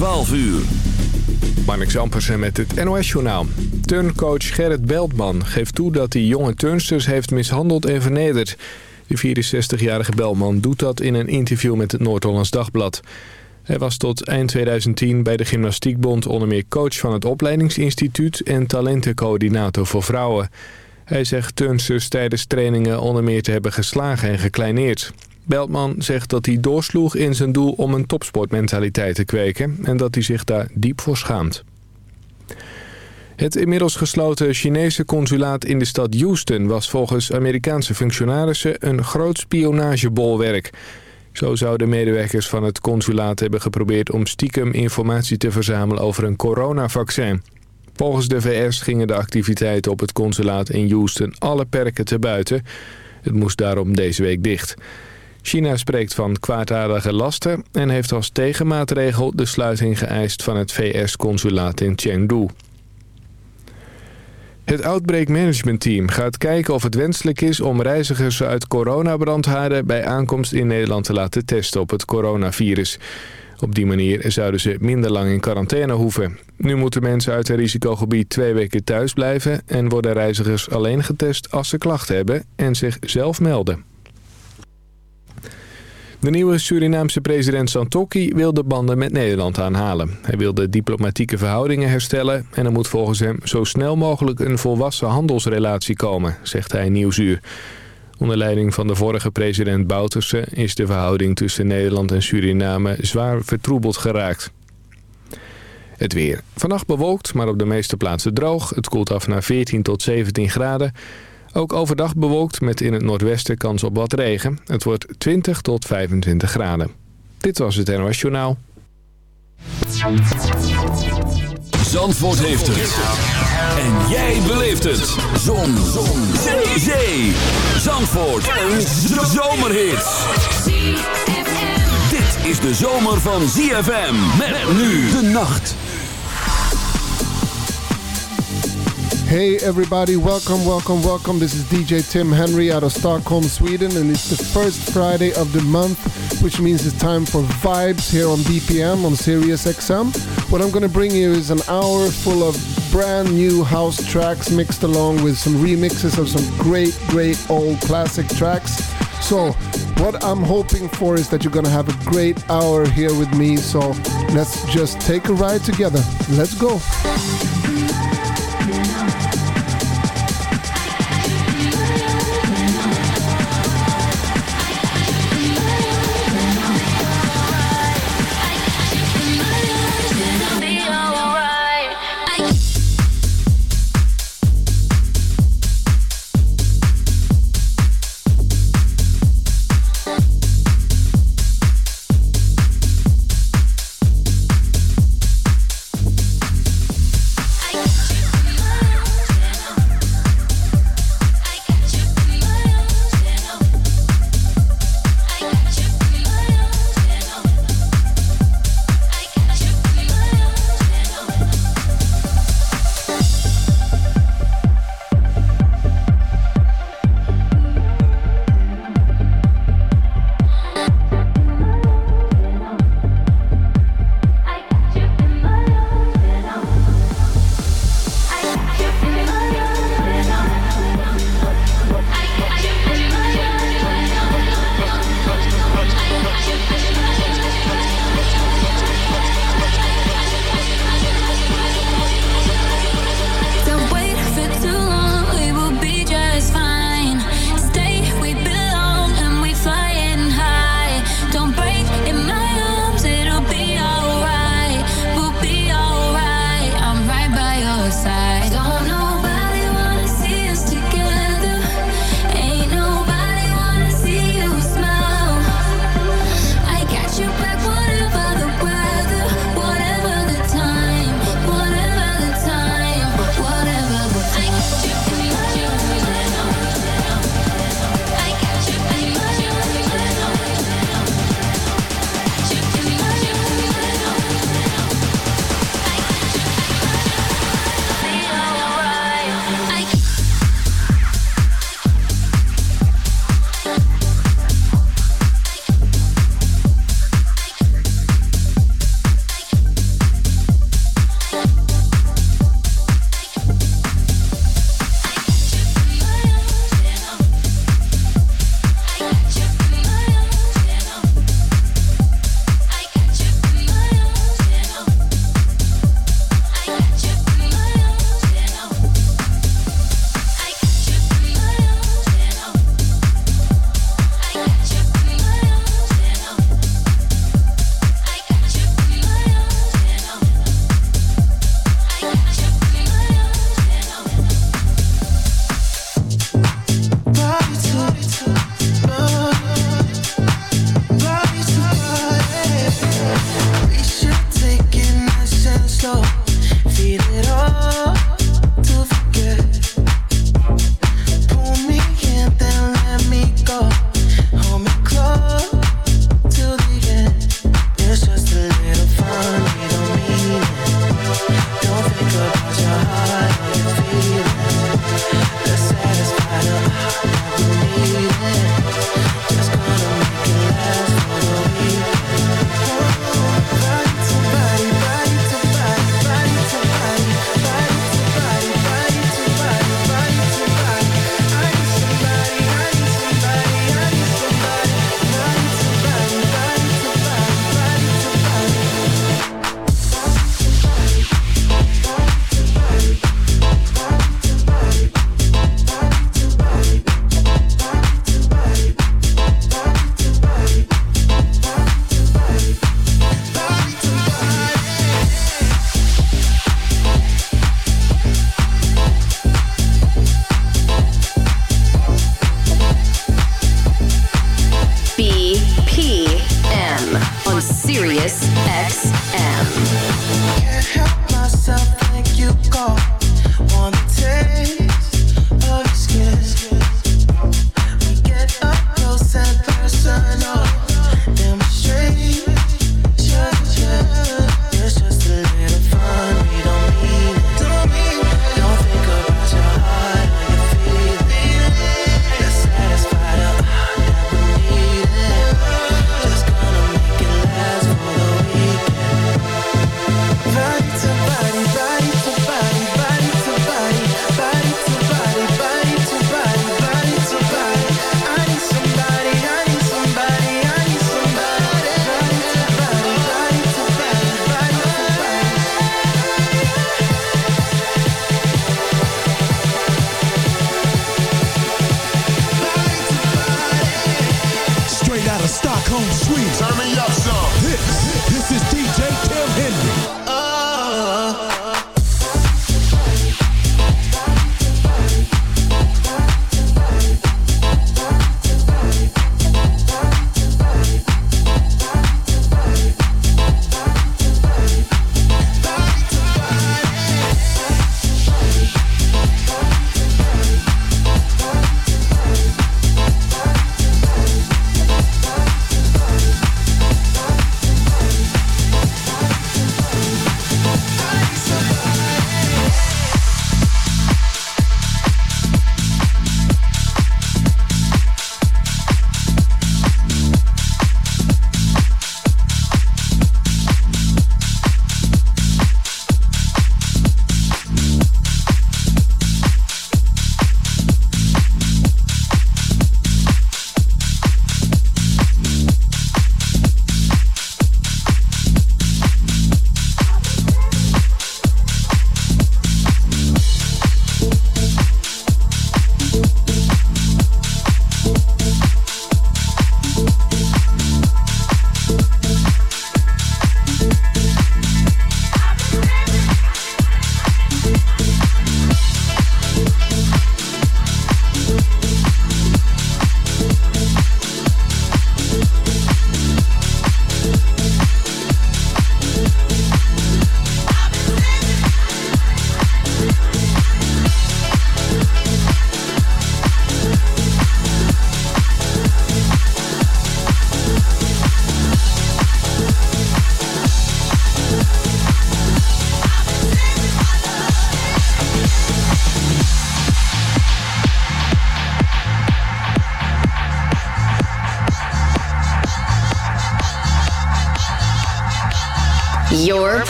12 uur. Marnix Ampersen met het NOS-journaal. Turncoach Gerrit Beltman geeft toe dat hij jonge turnsters heeft mishandeld en vernederd. De 64-jarige Beltman doet dat in een interview met het Noord-Hollands Dagblad. Hij was tot eind 2010 bij de Gymnastiekbond onder meer coach van het opleidingsinstituut en talentencoördinator voor vrouwen. Hij zegt turnsters tijdens trainingen onder meer te hebben geslagen en gekleineerd. Beltman zegt dat hij doorsloeg in zijn doel om een topsportmentaliteit te kweken... en dat hij zich daar diep voor schaamt. Het inmiddels gesloten Chinese consulaat in de stad Houston... was volgens Amerikaanse functionarissen een groot spionagebolwerk. Zo zouden medewerkers van het consulaat hebben geprobeerd... om stiekem informatie te verzamelen over een coronavaccin. Volgens de VS gingen de activiteiten op het consulaat in Houston alle perken te buiten. Het moest daarom deze week dicht. China spreekt van kwaadaardige lasten en heeft als tegenmaatregel de sluiting geëist van het VS-consulaat in Chengdu. Het Outbreak Management Team gaat kijken of het wenselijk is om reizigers uit coronabrandhaarden bij aankomst in Nederland te laten testen op het coronavirus. Op die manier zouden ze minder lang in quarantaine hoeven. Nu moeten mensen uit het risicogebied twee weken thuis blijven... en worden reizigers alleen getest als ze klachten hebben en zich zelf melden. De nieuwe Surinaamse president Santokki wil de banden met Nederland aanhalen. Hij wil de diplomatieke verhoudingen herstellen... en er moet volgens hem zo snel mogelijk een volwassen handelsrelatie komen, zegt hij in Nieuwsuur. Onder leiding van de vorige president Bouterse is de verhouding tussen Nederland en Suriname zwaar vertroebeld geraakt. Het weer. Vannacht bewolkt, maar op de meeste plaatsen droog. Het koelt af naar 14 tot 17 graden. Ook overdag bewolkt met in het noordwesten kans op wat regen. Het wordt 20 tot 25 graden. Dit was het NOS Journaal. Zandvoort heeft het. En jij beleeft het. Zon. Zon. Zee. Zandvoort. Een zomerhit. Dit is de zomer van ZFM. Met nu de nacht. Hey everybody, welcome, welcome, welcome. This is DJ Tim Henry out of Stockholm, Sweden, and it's the first Friday of the month, which means it's time for vibes here on BPM on Sirius XM. What I'm gonna bring you is an hour full of brand new house tracks mixed along with some remixes of some great, great old classic tracks. So, what I'm hoping for is that you're gonna have a great hour here with me. So, let's just take a ride together. Let's go.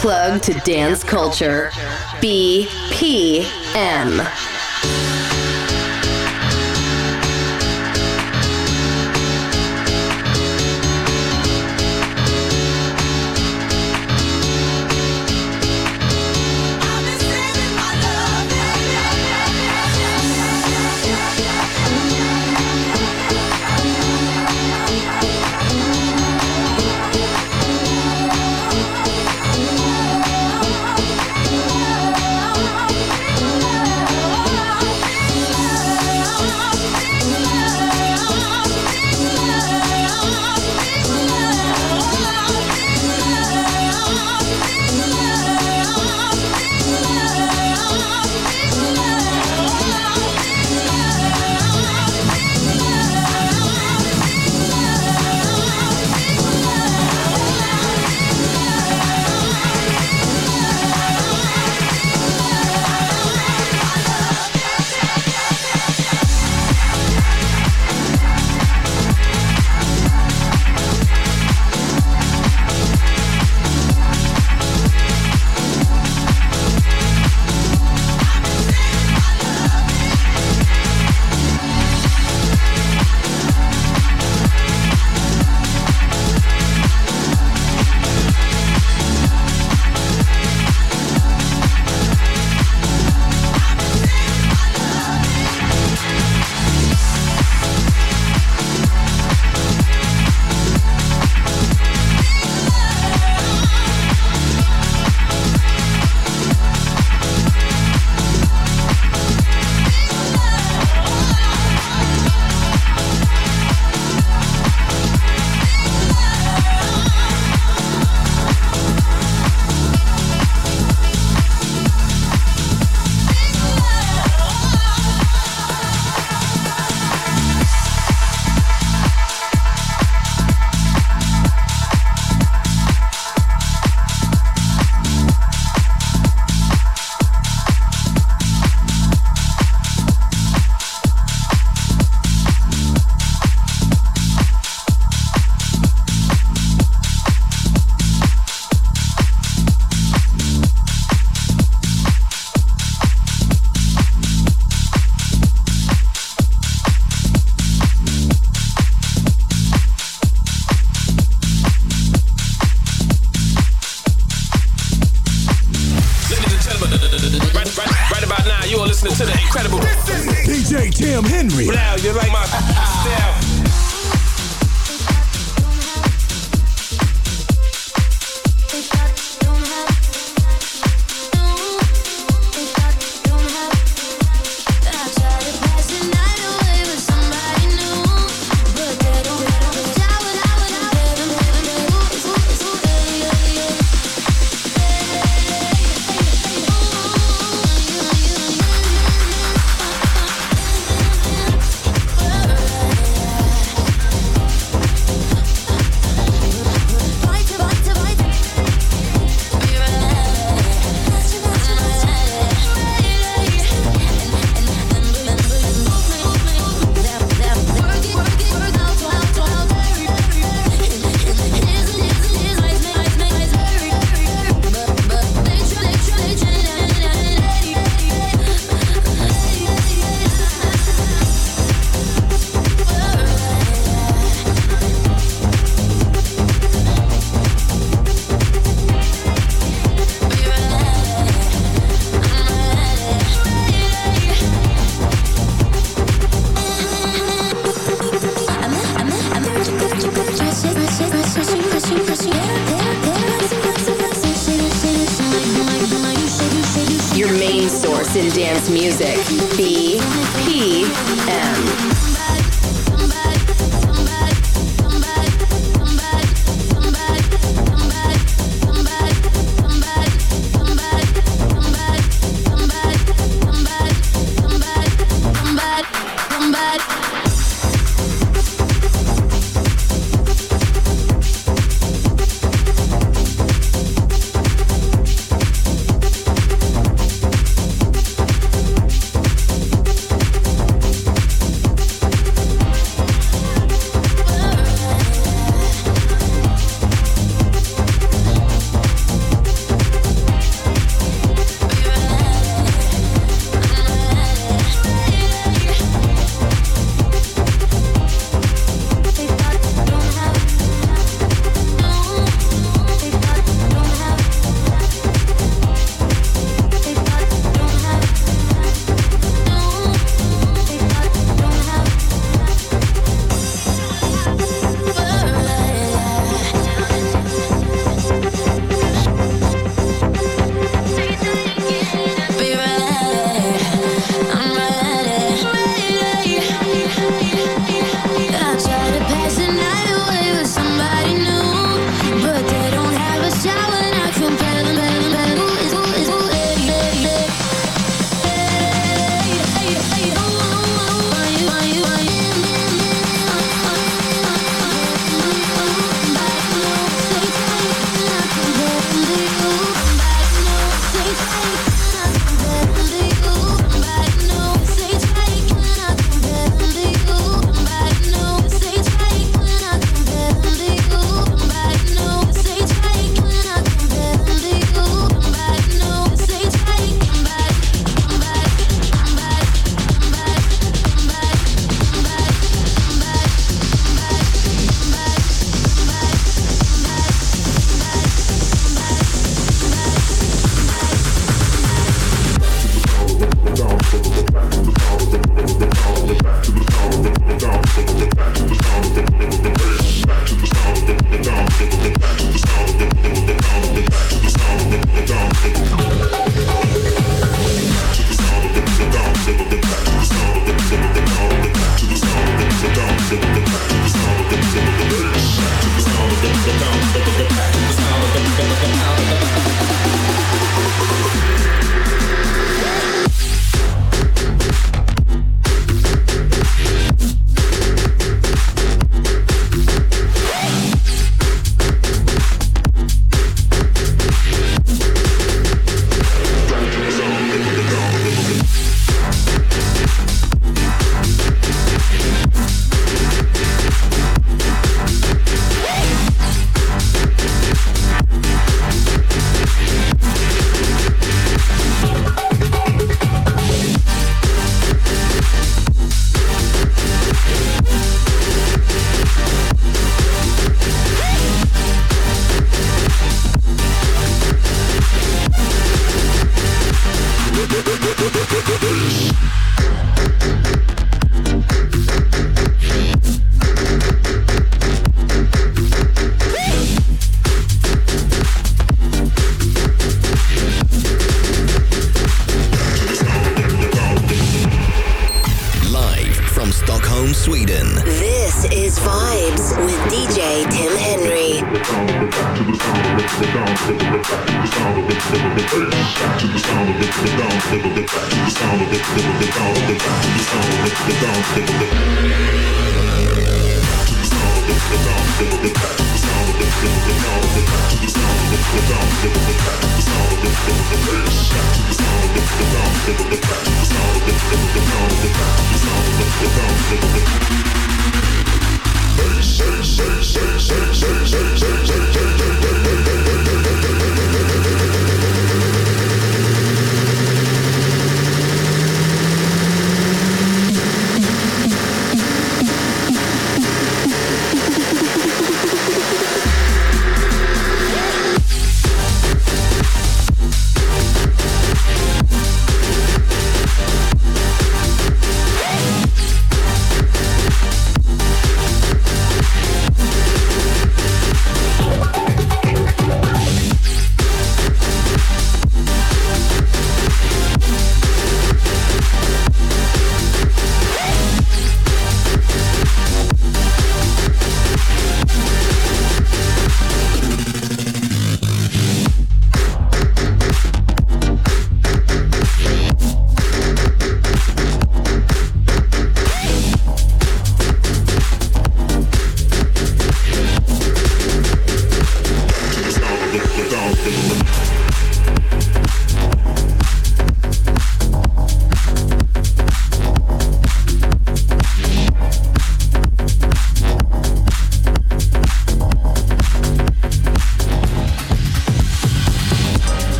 Plug to dance culture. BPM.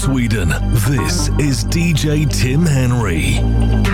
Sweden, this is DJ Tim Henry.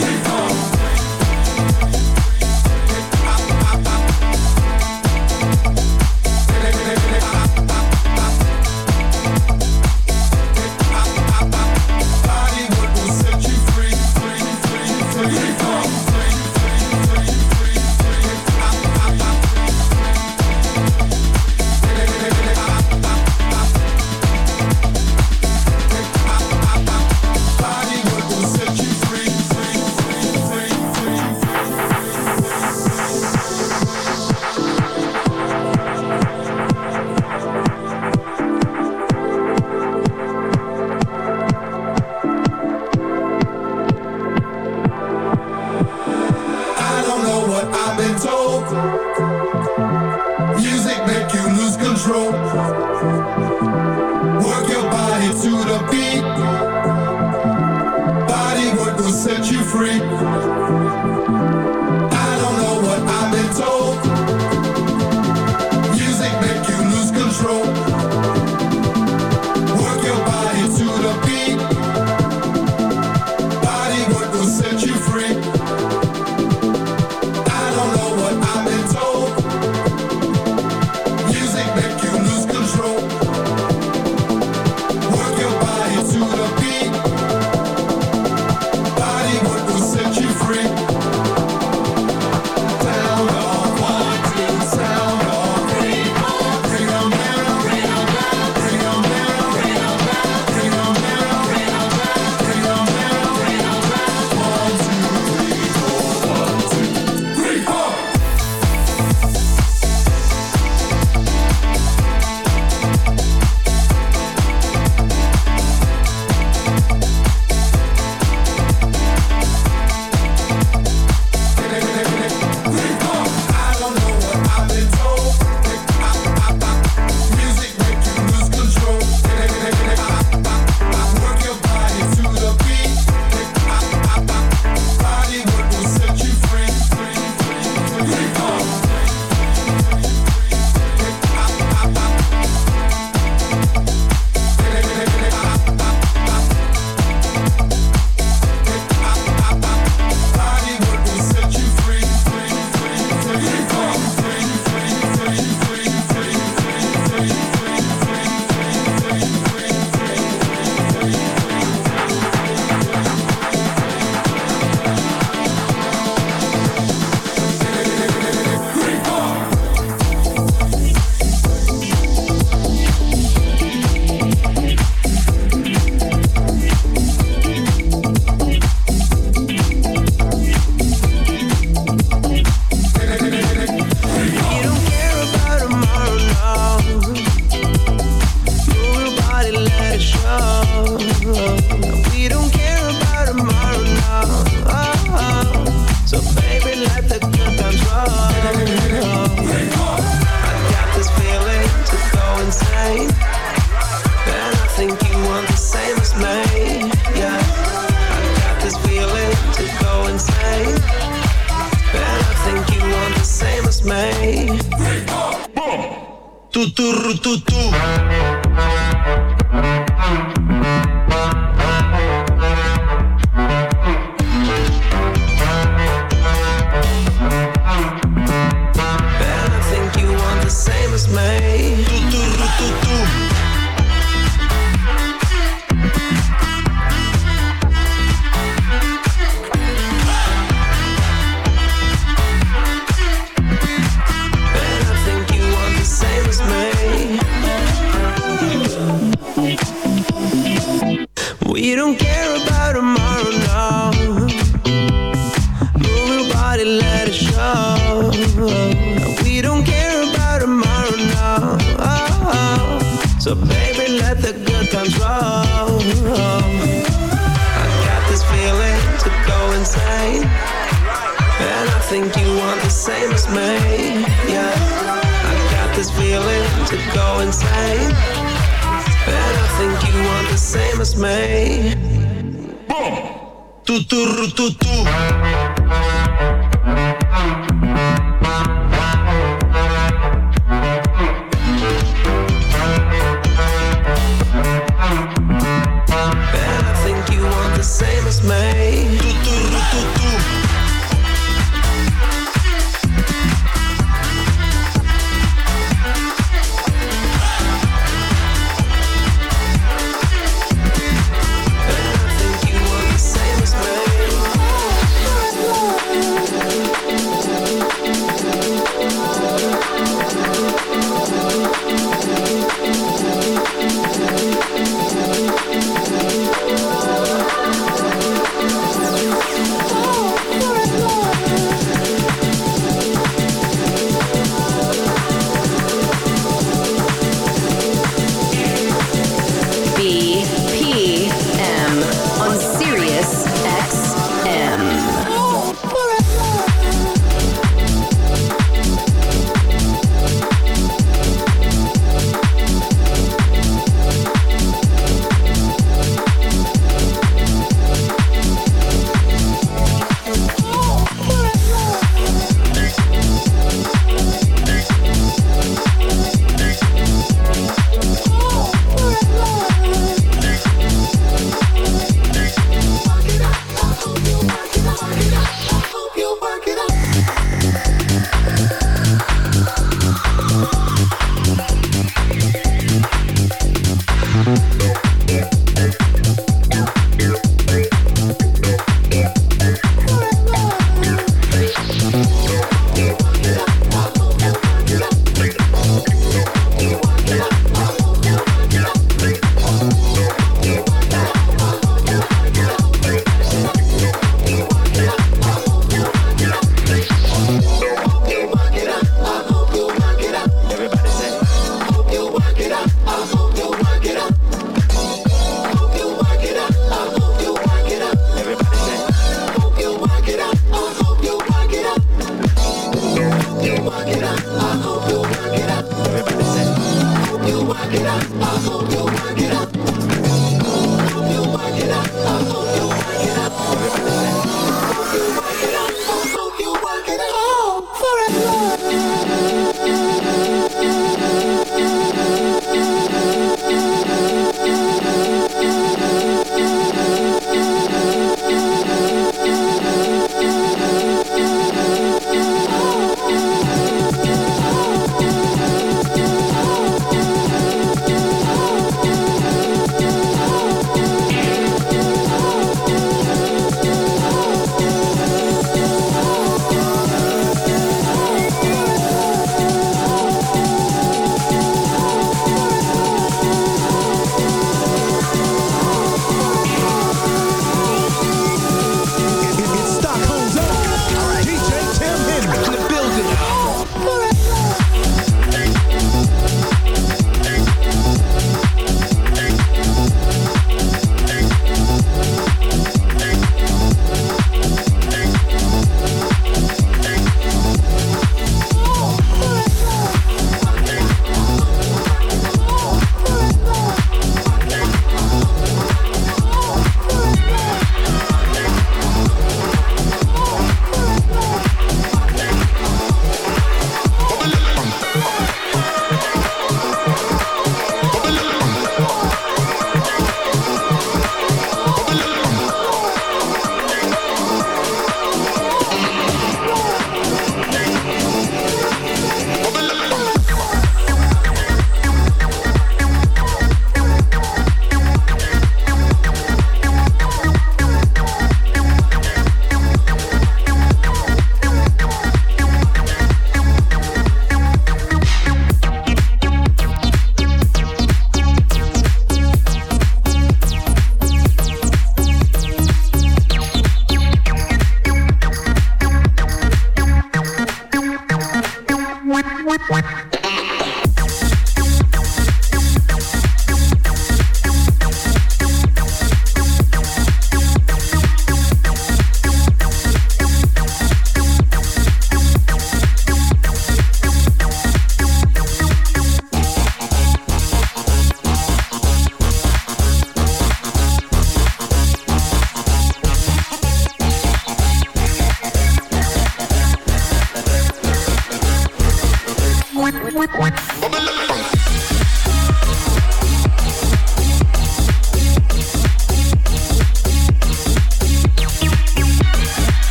Before